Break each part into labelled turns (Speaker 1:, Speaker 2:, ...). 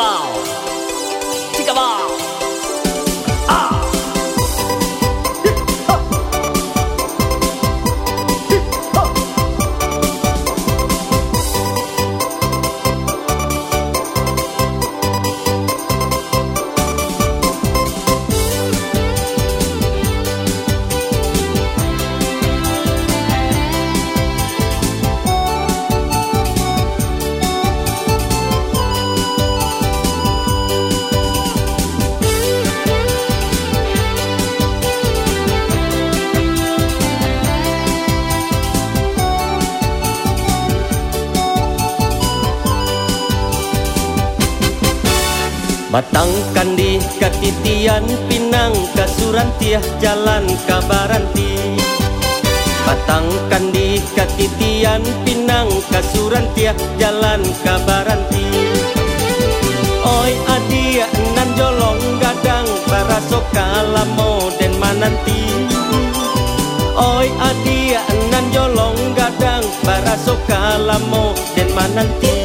Speaker 1: 티카바오 티카바오 Batang kandi katitian pinang kasuran tiah jalan kabaranti. Batang kandi katitian pinang kasuran tiah jalan kabaranti. Oi adia nan jolong gadang para sokalamo den mananti. Oi adia nan jolong gadang para sokalamo den mananti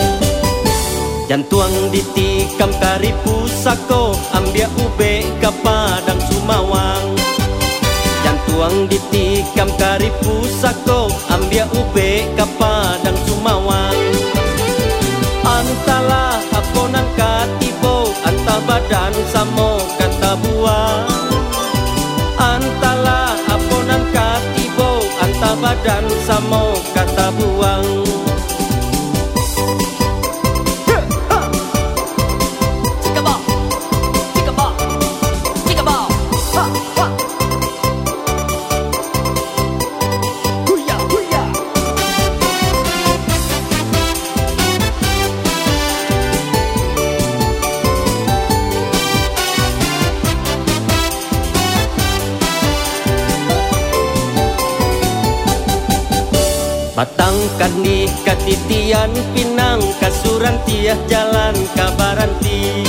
Speaker 1: Jantuang ditikam kari pusako Ambia ube ke padang sumawang. Jantuang ditikam kari pusako Ambia ube ke padang sumawang. Antala aponan katibo Anta badan samo kata buah. Antala aponan katibo Anta badan samo kata buang Batang kandi katitian pinang kasuran tiah jalan kabaranti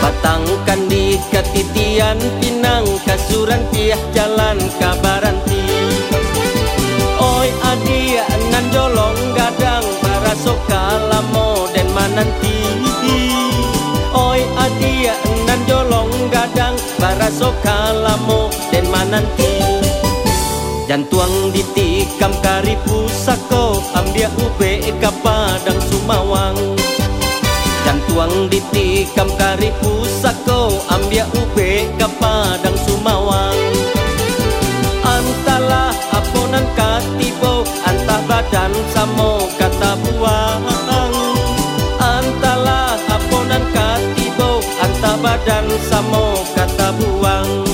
Speaker 1: Batang kandi katitian pinang kasuran tiah jalan kabaranti Oi adia nan jolong gadang para sokalamo den mananti. Oi adia nan jolong gadang para sokalamo den mananti Jantuang ditikam kari pusako Ambia ke padang sumawang. Jantuang ditikam kari pusako Ambia ke padang sumawang. Antala aponan katibo Antah badan samo kata buang. Antala aponan katibo Antah badan samo kata buang